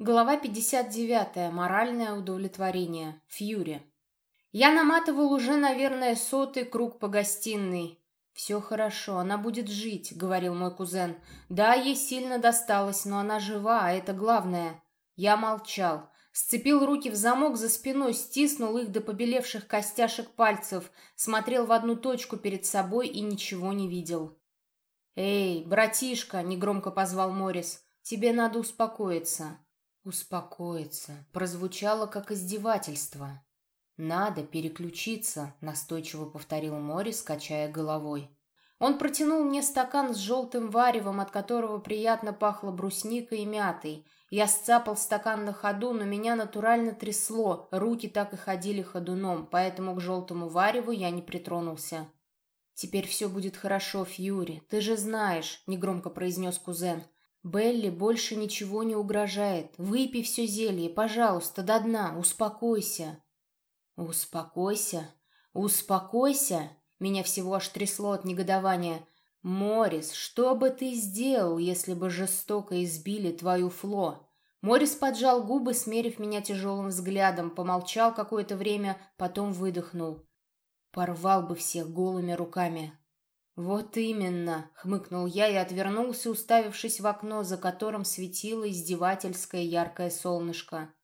Глава 59. Моральное удовлетворение. Фьюри. Я наматывал уже, наверное, сотый круг по гостиной. «Все хорошо, она будет жить», — говорил мой кузен. «Да, ей сильно досталось, но она жива, а это главное». Я молчал. Сцепил руки в замок за спиной, стиснул их до побелевших костяшек пальцев, смотрел в одну точку перед собой и ничего не видел. «Эй, братишка!» — негромко позвал Морис. «Тебе надо успокоиться». «Успокоиться» прозвучало как издевательство. «Надо переключиться», — настойчиво повторил Морис, качая головой. Он протянул мне стакан с желтым варевом, от которого приятно пахло брусникой и мятой. Я сцапал стакан на ходу, но меня натурально трясло, руки так и ходили ходуном, поэтому к желтому вареву я не притронулся. «Теперь все будет хорошо, Фьюри, ты же знаешь», — негромко произнес кузен. «Белли больше ничего не угрожает. Выпей все зелье, пожалуйста, до дна, успокойся». «Успокойся? Успокойся?» Меня всего аж трясло от негодования. «Морис, что бы ты сделал, если бы жестоко избили твою Фло?» Морис поджал губы, смерив меня тяжелым взглядом, помолчал какое-то время, потом выдохнул. «Порвал бы всех голыми руками. «Вот именно!» — хмыкнул я и отвернулся, уставившись в окно, за которым светило издевательское яркое солнышко.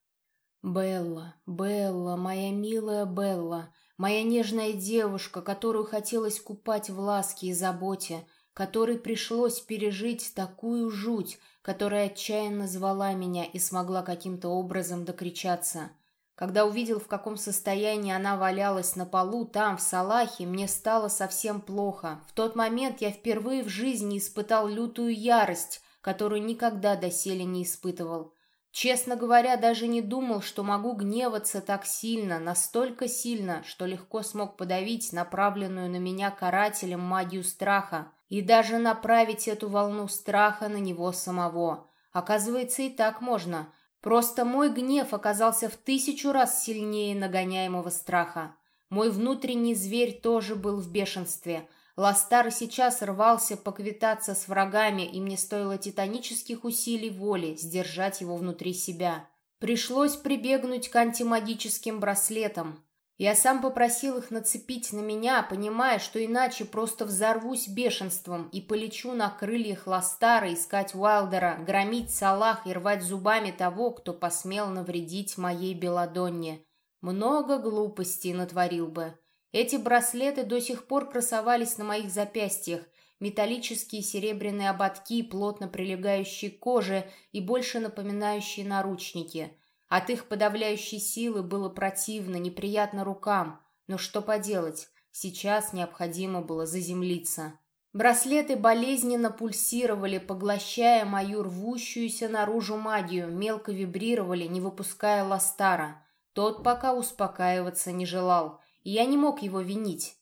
«Белла, Белла, моя милая Белла, моя нежная девушка, которую хотелось купать в ласке и заботе, которой пришлось пережить такую жуть, которая отчаянно звала меня и смогла каким-то образом докричаться». Когда увидел, в каком состоянии она валялась на полу там, в Салахе, мне стало совсем плохо. В тот момент я впервые в жизни испытал лютую ярость, которую никогда доселе не испытывал. Честно говоря, даже не думал, что могу гневаться так сильно, настолько сильно, что легко смог подавить направленную на меня карателем магию страха и даже направить эту волну страха на него самого. Оказывается, и так можно – Просто мой гнев оказался в тысячу раз сильнее нагоняемого страха. Мой внутренний зверь тоже был в бешенстве. Ластар сейчас рвался поквитаться с врагами, и мне стоило титанических усилий воли сдержать его внутри себя. Пришлось прибегнуть к антимагическим браслетам. Я сам попросил их нацепить на меня, понимая, что иначе просто взорвусь бешенством и полечу на крыльях Ластара искать Уайлдера, громить Салах и рвать зубами того, кто посмел навредить моей Беладонне. Много глупостей натворил бы. Эти браслеты до сих пор красовались на моих запястьях, металлические серебряные ободки, плотно прилегающие к коже и больше напоминающие наручники – от их подавляющей силы было противно, неприятно рукам. Но что поделать, сейчас необходимо было заземлиться. Браслеты болезненно пульсировали, поглощая мою рвущуюся наружу магию, мелко вибрировали, не выпуская Ластара. Тот пока успокаиваться не желал, и я не мог его винить.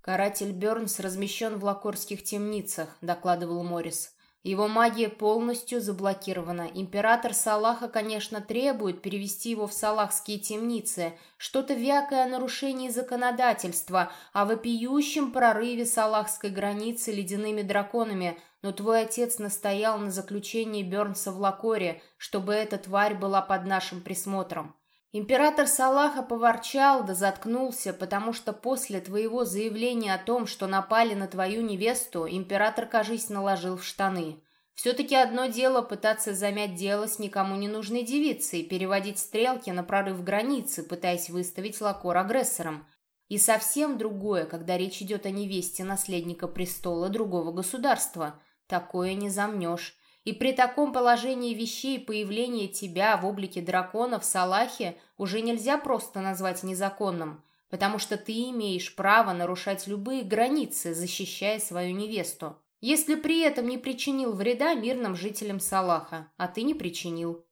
«Каратель Бернс размещен в лакорских темницах», — докладывал Моррис. Его магия полностью заблокирована. Император Салаха, конечно, требует перевести его в салахские темницы. Что-то вякое о нарушении законодательства, о вопиющем прорыве салахской границы ледяными драконами. Но твой отец настоял на заключении Бернса в Лакоре, чтобы эта тварь была под нашим присмотром. Император Салаха поворчал да заткнулся, потому что после твоего заявления о том, что напали на твою невесту, император, кажись, наложил в штаны. Все-таки одно дело пытаться замять дело с никому не нужной девицей, переводить стрелки на прорыв границы, пытаясь выставить Лакор агрессором. И совсем другое, когда речь идет о невесте наследника престола другого государства. Такое не замнешь. И при таком положении вещей появление тебя в облике дракона в Салахе уже нельзя просто назвать незаконным, потому что ты имеешь право нарушать любые границы, защищая свою невесту, если при этом не причинил вреда мирным жителям Салаха, а ты не причинил.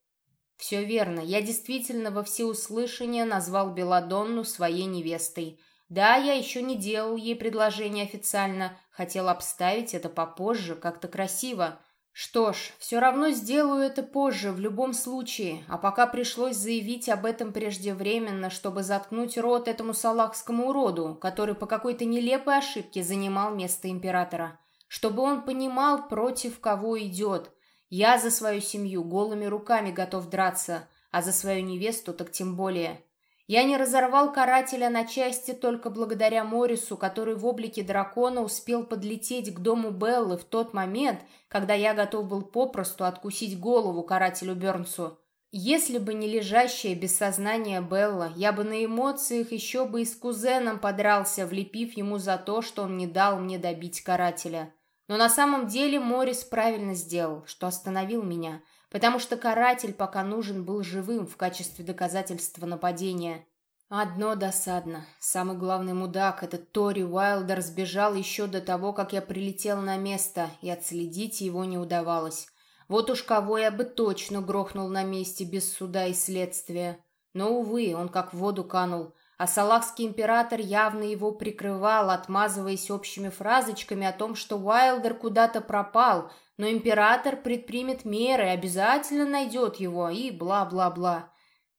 Все верно, я действительно во всеуслышание назвал Беладонну своей невестой. Да, я еще не делал ей предложение официально, хотел обставить это попозже, как-то красиво, что ж, все равно сделаю это позже, в любом случае, а пока пришлось заявить об этом преждевременно, чтобы заткнуть рот этому салахскому уроду, который по какой-то нелепой ошибке занимал место императора. Чтобы он понимал, против кого идет. Я за свою семью голыми руками готов драться, а за свою невесту так тем более. Я не разорвал карателя на части только благодаря Морису, который в облике дракона успел подлететь к дому Беллы в тот момент, когда я готов был попросту откусить голову карателю Бернсу. Если бы не лежащая без сознания Белла, я бы на эмоциях еще бы и с кузеном подрался, влепив ему за то, что он не дал мне добить карателя. Но на самом деле Морис правильно сделал, что остановил меня, потому что каратель пока нужен был живым в качестве доказательства нападения. Одно досадно. Самый главный мудак, этот Тори Уайлдер, сбежал еще до того, как я прилетел на место, и отследить его не удавалось. Вот уж кого я бы точно грохнул на месте без суда и следствия. Но, увы, он как в воду канул, а салахский император явно его прикрывал, отмазываясь общими фразочками о том, что Уайлдер куда-то пропал, но император предпримет меры, обязательно найдет его и бла-бла-бла.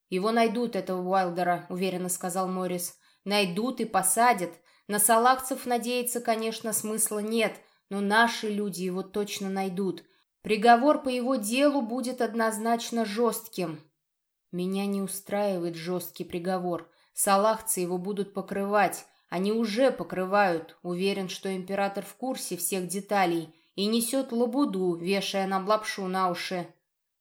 «Его найдут, этого Уайлдера», — уверенно сказал Моррис. «Найдут и посадят. На салахцев надеяться, конечно, смысла нет, но наши люди его точно найдут. Приговор по его делу будет однозначно жестким. Меня не устраивает жесткий приговор. Салахцы его будут покрывать. Они уже покрывают. Уверен, что император в курсе всех деталей и несет лабуду, вешая нам лапшу на уши.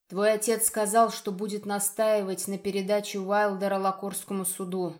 Твой отец сказал, что будет настаивать на передаче Уайлдера Лакорскому суду.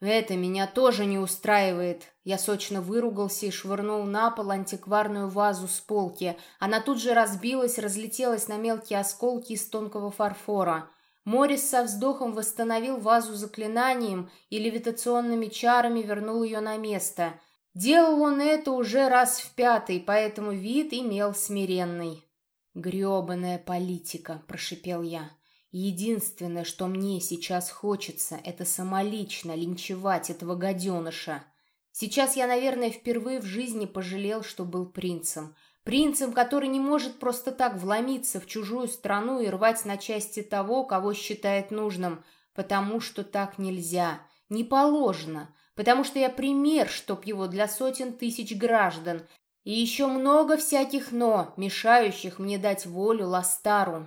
«Это меня тоже не устраивает!» Я сочно выругался и швырнул на пол антикварную вазу с полки. Она тут же разбилась, разлетелась на мелкие осколки из тонкого фарфора. Морис со вздохом восстановил вазу заклинанием и левитационными чарами вернул ее на место. Делал он это уже раз в пятый, поэтому вид имел смиренный. «Гребаная политика!» – прошипел я. Единственное, что мне сейчас хочется, это самолично линчевать этого гаденыша. Сейчас я, наверное, впервые в жизни пожалел, что был принцем. Принцем, который не может просто так вломиться в чужую страну и рвать на части того, кого считает нужным, потому что так нельзя, не положено, потому что я пример, чтоб его для сотен тысяч граждан, и еще много всяких «но», мешающих мне дать волю Ластару.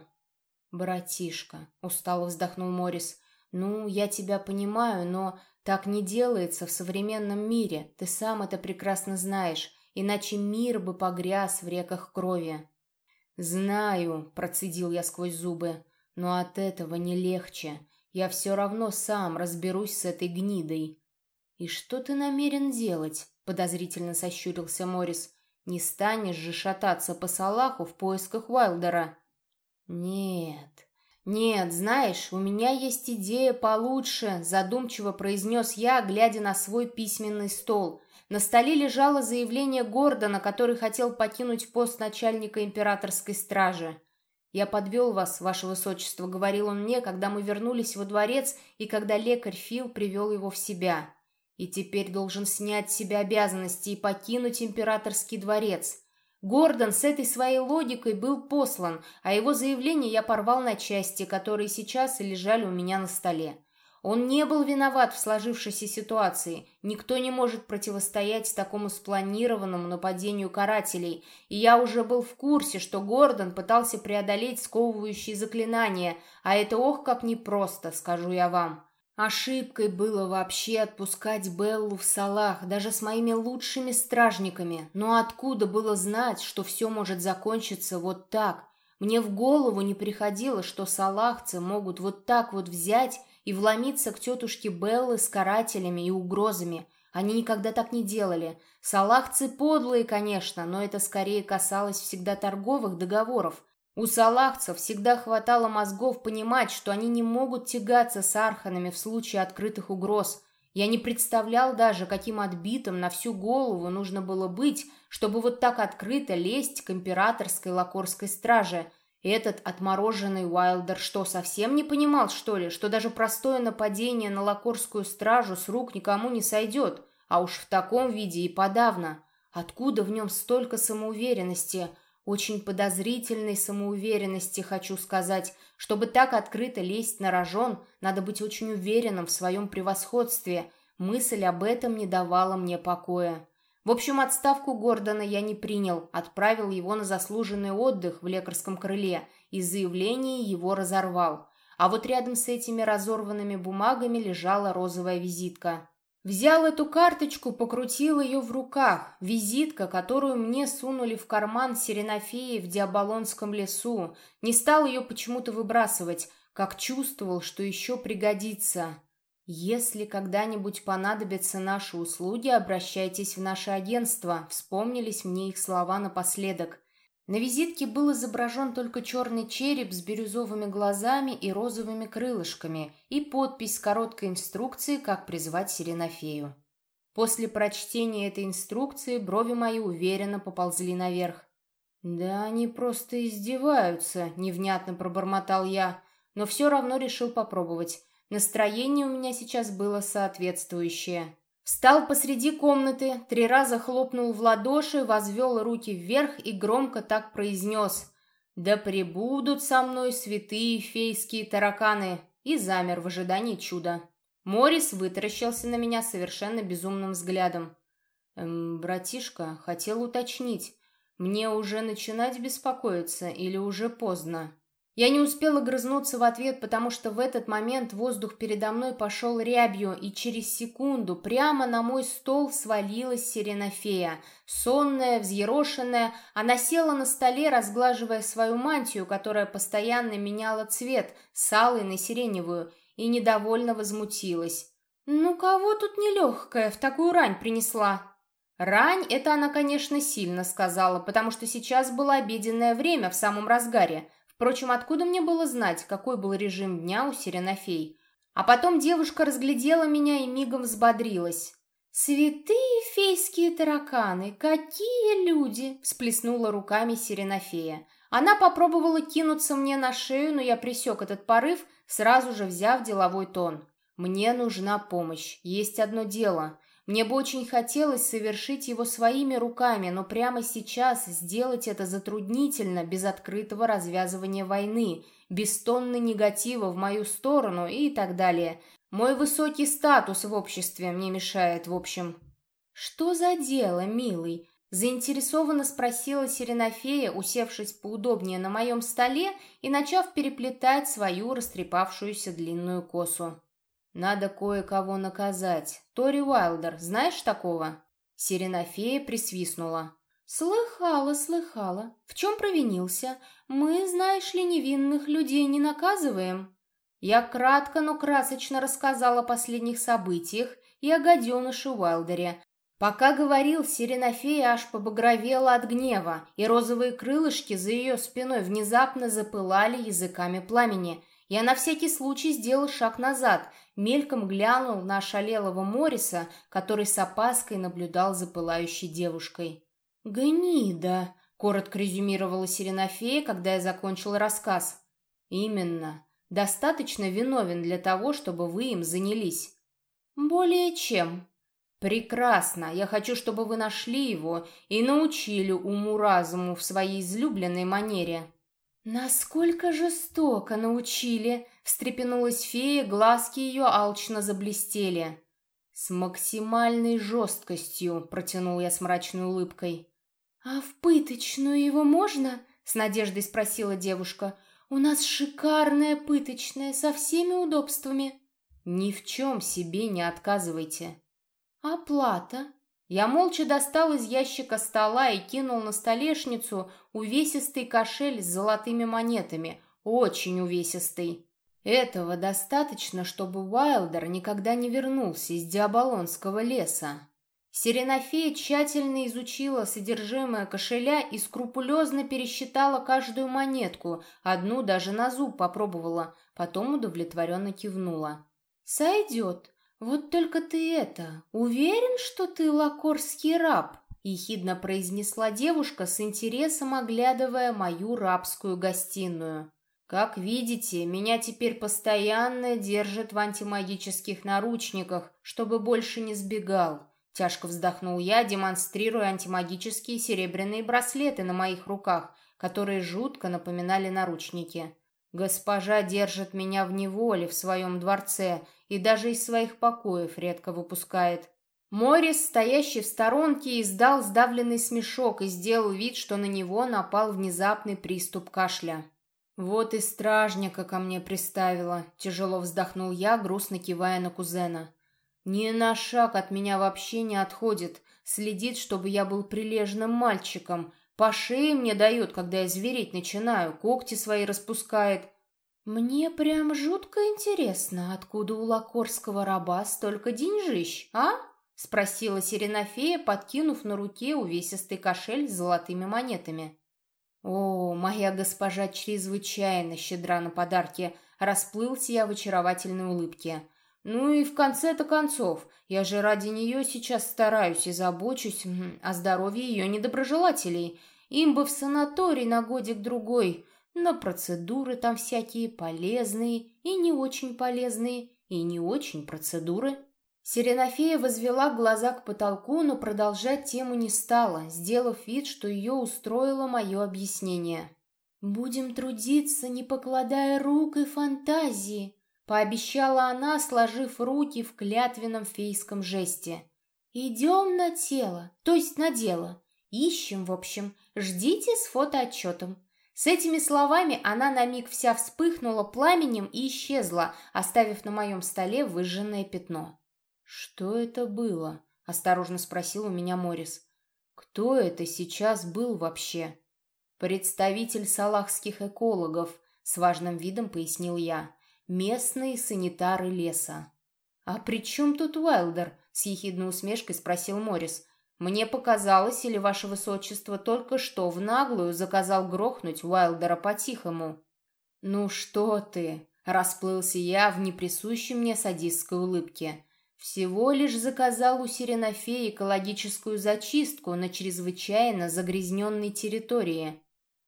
«Братишка», — устало вздохнул Морис, — «ну, я тебя понимаю, но так не делается в современном мире, ты сам это прекрасно знаешь, иначе мир бы погряз в реках крови». «Знаю», — процедил я сквозь зубы, — «но от этого не легче. Я все равно сам разберусь с этой гнидой». «И что ты намерен делать?» — подозрительно сощурился Морис. «Не станешь же шататься по Салаху в поисках Уайлдера?» «Нет, нет, знаешь, у меня есть идея получше», задумчиво произнес я, глядя на свой письменный стол. На столе лежало заявление Гордона, который хотел покинуть пост начальника императорской стражи. «Я подвел вас, ваше высочество», — говорил он мне, когда мы вернулись во дворец и когда лекарь Фил привел его в себя. «И теперь должен снять с себя обязанности и покинуть императорский дворец. Гордон с этой своей логикой был послан, а его заявление я порвал на части, которые сейчас лежали у меня на столе. Он не был виноват в сложившейся ситуации. Никто не может противостоять такому спланированному нападению карателей. И я уже был в курсе, что Гордон пытался преодолеть сковывающие заклинания, а это ох как непросто, скажу я вам. Ошибкой было вообще отпускать Беллу в Салах, даже с моими лучшими стражниками. Но откуда было знать, что все может закончиться вот так? Мне в голову не приходило, что салахцы могут вот так вот взять и вломиться к тетушке Беллы с карателями и угрозами. Они никогда так не делали. Салахцы подлые, конечно, но это скорее касалось всегда торговых договоров. У салахцев всегда хватало мозгов понимать, что они не могут тягаться с арханами в случае открытых угроз. Я не представлял даже, каким отбитым на всю голову нужно было быть, чтобы вот так открыто лезть к императорской лакорской страже. Этот отмороженный Уайлдер что, совсем не понимал, что ли, что даже простое нападение на лакорскую стражу с рук никому не сойдет, а уж в таком виде и подавно? Откуда в нем столько самоуверенности – очень подозрительной самоуверенности, хочу сказать. Чтобы так открыто лезть на рожон, надо быть очень уверенным в своем превосходстве. Мысль об этом не давала мне покоя. В общем, отставку Гордона я не принял, отправил его на заслуженный отдых в лекарском крыле и заявление его разорвал. А вот рядом с этими разорванными бумагами лежала розовая визитка. Взял эту карточку, покрутил ее в руках. Визитка, которую мне сунули в карман Серенофеи в Диаболонском лесу. Не стал ее почему-то выбрасывать, как чувствовал, что еще пригодится. «Если когда-нибудь понадобятся наши услуги, обращайтесь в наше агентство», вспомнились мне их слова напоследок. На визитке был изображен только черный череп с бирюзовыми глазами и розовыми крылышками и подпись с короткой инструкцией, как призвать Сиренофею. После прочтения этой инструкции брови мои уверенно поползли наверх. «Да они просто издеваются», — невнятно пробормотал я, но все равно решил попробовать. Настроение у меня сейчас было соответствующее. Встал посреди комнаты, три раза хлопнул в ладоши, возвел руки вверх и громко так произнес «Да пребудут со мной святые фейские тараканы!» и замер в ожидании чуда. Морис вытаращился на меня совершенно безумным взглядом. «Эм, братишка, хотел уточнить, мне уже начинать беспокоиться или уже поздно?» Я не успела грызнуться в ответ, потому что в этот момент воздух передо мной пошел рябью, и через секунду прямо на мой стол свалилась сиренофея. Сонная, взъерошенная, она села на столе, разглаживая свою мантию, которая постоянно меняла цвет, с алой на сиреневую, и недовольно возмутилась. «Ну кого тут нелегкая в такую рань принесла?» «Рань» — это она, конечно, сильно сказала, потому что сейчас было обеденное время в самом разгаре — Впрочем, откуда мне было знать, какой был режим дня у Сиренофей? А потом девушка разглядела меня и мигом взбодрилась. «Святые фейские тараканы! Какие люди!» — всплеснула руками Сиренофея. Она попробовала кинуться мне на шею, но я пресек этот порыв, сразу же взяв деловой тон. «Мне нужна помощь. Есть одно дело. Мне бы очень хотелось совершить его своими руками, но прямо сейчас сделать это затруднительно, без открытого развязывания войны, без тонны негатива в мою сторону и так далее. Мой высокий статус в обществе мне мешает, в общем. «Что за дело, милый?» Заинтересованно спросила Сиренофея, усевшись поудобнее на моем столе и начав переплетать свою растрепавшуюся длинную косу. Надо кое-кого наказать. Тори Уайлдер, знаешь такого?» Сиренофея присвистнула. «Слыхала, слыхала. В чем провинился? Мы, знаешь ли, невинных людей не наказываем». Я кратко, но красочно рассказала о последних событиях и о гаденыше Уайлдере. Пока говорил, Сиренофея аж побагровела от гнева, и розовые крылышки за ее спиной внезапно запылали языками пламени – я на всякий случай сделал шаг назад, мельком глянул на ошалелого Мориса, который с опаской наблюдал за пылающей девушкой. «Гнида!» — коротко резюмировала Сиренофея, когда я закончил рассказ. «Именно. Достаточно виновен для того, чтобы вы им занялись». «Более чем», «Прекрасно! Я хочу, чтобы вы нашли его и научили уму-разуму в своей излюбленной манере». «Насколько жестоко научили!» — встрепенулась фея, глазки ее алчно заблестели. «С максимальной жесткостью!» — протянул я с мрачной улыбкой. «А в пыточную его можно?» — с надеждой спросила девушка. «У нас шикарная пыточная, со всеми удобствами». «Ни в чем себе не отказывайте». «Оплата?» Я молча достал из ящика стола и кинул на столешницу увесистый кошель с золотыми монетами, очень увесистый. Этого достаточно, чтобы Уайлдер никогда не вернулся из Диаболонского леса. Сиренофея тщательно изучила содержимое кошеля и скрупулезно пересчитала каждую монетку, одну даже на зуб попробовала, потом удовлетворенно кивнула. «Сойдет. «Вот только ты это, уверен, что ты лакорский раб?» — ехидно произнесла девушка с интересом, оглядывая мою рабскую гостиную. «Как видите, меня теперь постоянно держат в антимагических наручниках, чтобы больше не сбегал». Тяжко вздохнул я, демонстрируя антимагические серебряные браслеты на моих руках, которые жутко напоминали наручники. Госпожа держит меня в неволе в своем дворце и даже из своих покоев редко выпускает. Морис, стоящий в сторонке, издал сдавленный смешок и сделал вид, что на него напал внезапный приступ кашля. «Вот и стражника ко мне приставила», — тяжело вздохнул я, грустно кивая на кузена. «Ни на шаг от меня вообще не отходит, следит, чтобы я был прилежным мальчиком, по шее мне дает, когда я звереть начинаю, когти свои распускает». «Мне прям жутко интересно, откуда у лакорского раба столько деньжищ, а?» — спросила Сиренофея, подкинув на руке увесистый кошель с золотыми монетами. «О, моя госпожа чрезвычайно щедра на подарки!» Расплылся я в очаровательной улыбке. «Ну и в конце-то концов, я же ради нее сейчас стараюсь и забочусь о здоровье ее недоброжелателей. Им бы в санаторий на годик-другой, но процедуры там всякие полезные и не очень полезные, и не очень процедуры». Сиренофея возвела глаза к потолку, но продолжать тему не стала, сделав вид, что ее устроило мое объяснение. «Будем трудиться, не покладая рук и фантазии», — пообещала она, сложив руки в клятвенном фейском жесте. «Идем на тело, то есть на дело. Ищем, в общем. Ждите с фотоотчетом». С этими словами она на миг вся вспыхнула пламенем и исчезла, оставив на моем столе выжженное пятно. «Что это было?» — осторожно спросил у меня Морис. «Кто это сейчас был вообще?» «Представитель салахских экологов», — с важным видом пояснил я. «Местные санитары леса». «А при чем тут Уайлдер?» — с ехидной усмешкой спросил Морис. «Мне показалось, или ваше высочество только что в наглую заказал грохнуть Уайлдера по-тихому?» «Ну что ты?» — расплылся я в неприсущей мне садистской улыбке. Всего лишь заказал у Сиренофеи экологическую зачистку на чрезвычайно загрязненной территории.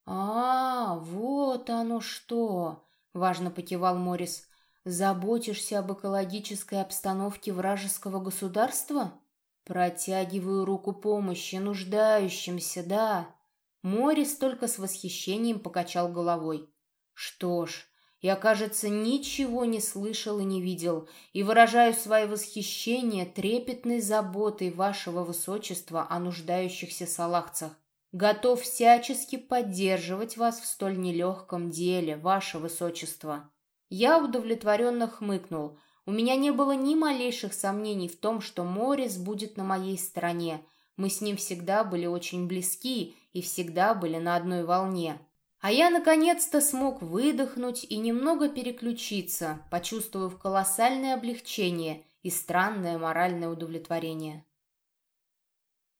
«А, вот оно что!» — важно покивал Морис. «Заботишься об экологической обстановке вражеского государства?» «Протягиваю руку помощи нуждающимся, да». Морис только с восхищением покачал головой. «Что ж, я, кажется, ничего не слышал и не видел, и выражаю свое восхищение трепетной заботой вашего высочества о нуждающихся салахцах. Готов всячески поддерживать вас в столь нелегком деле, ваше высочество». Я удовлетворенно хмыкнул. У меня не было ни малейших сомнений в том, что Морис будет на моей стороне. Мы с ним всегда были очень близки и всегда были на одной волне. А я наконец-то смог выдохнуть и немного переключиться, почувствовав колоссальное облегчение и странное моральное удовлетворение.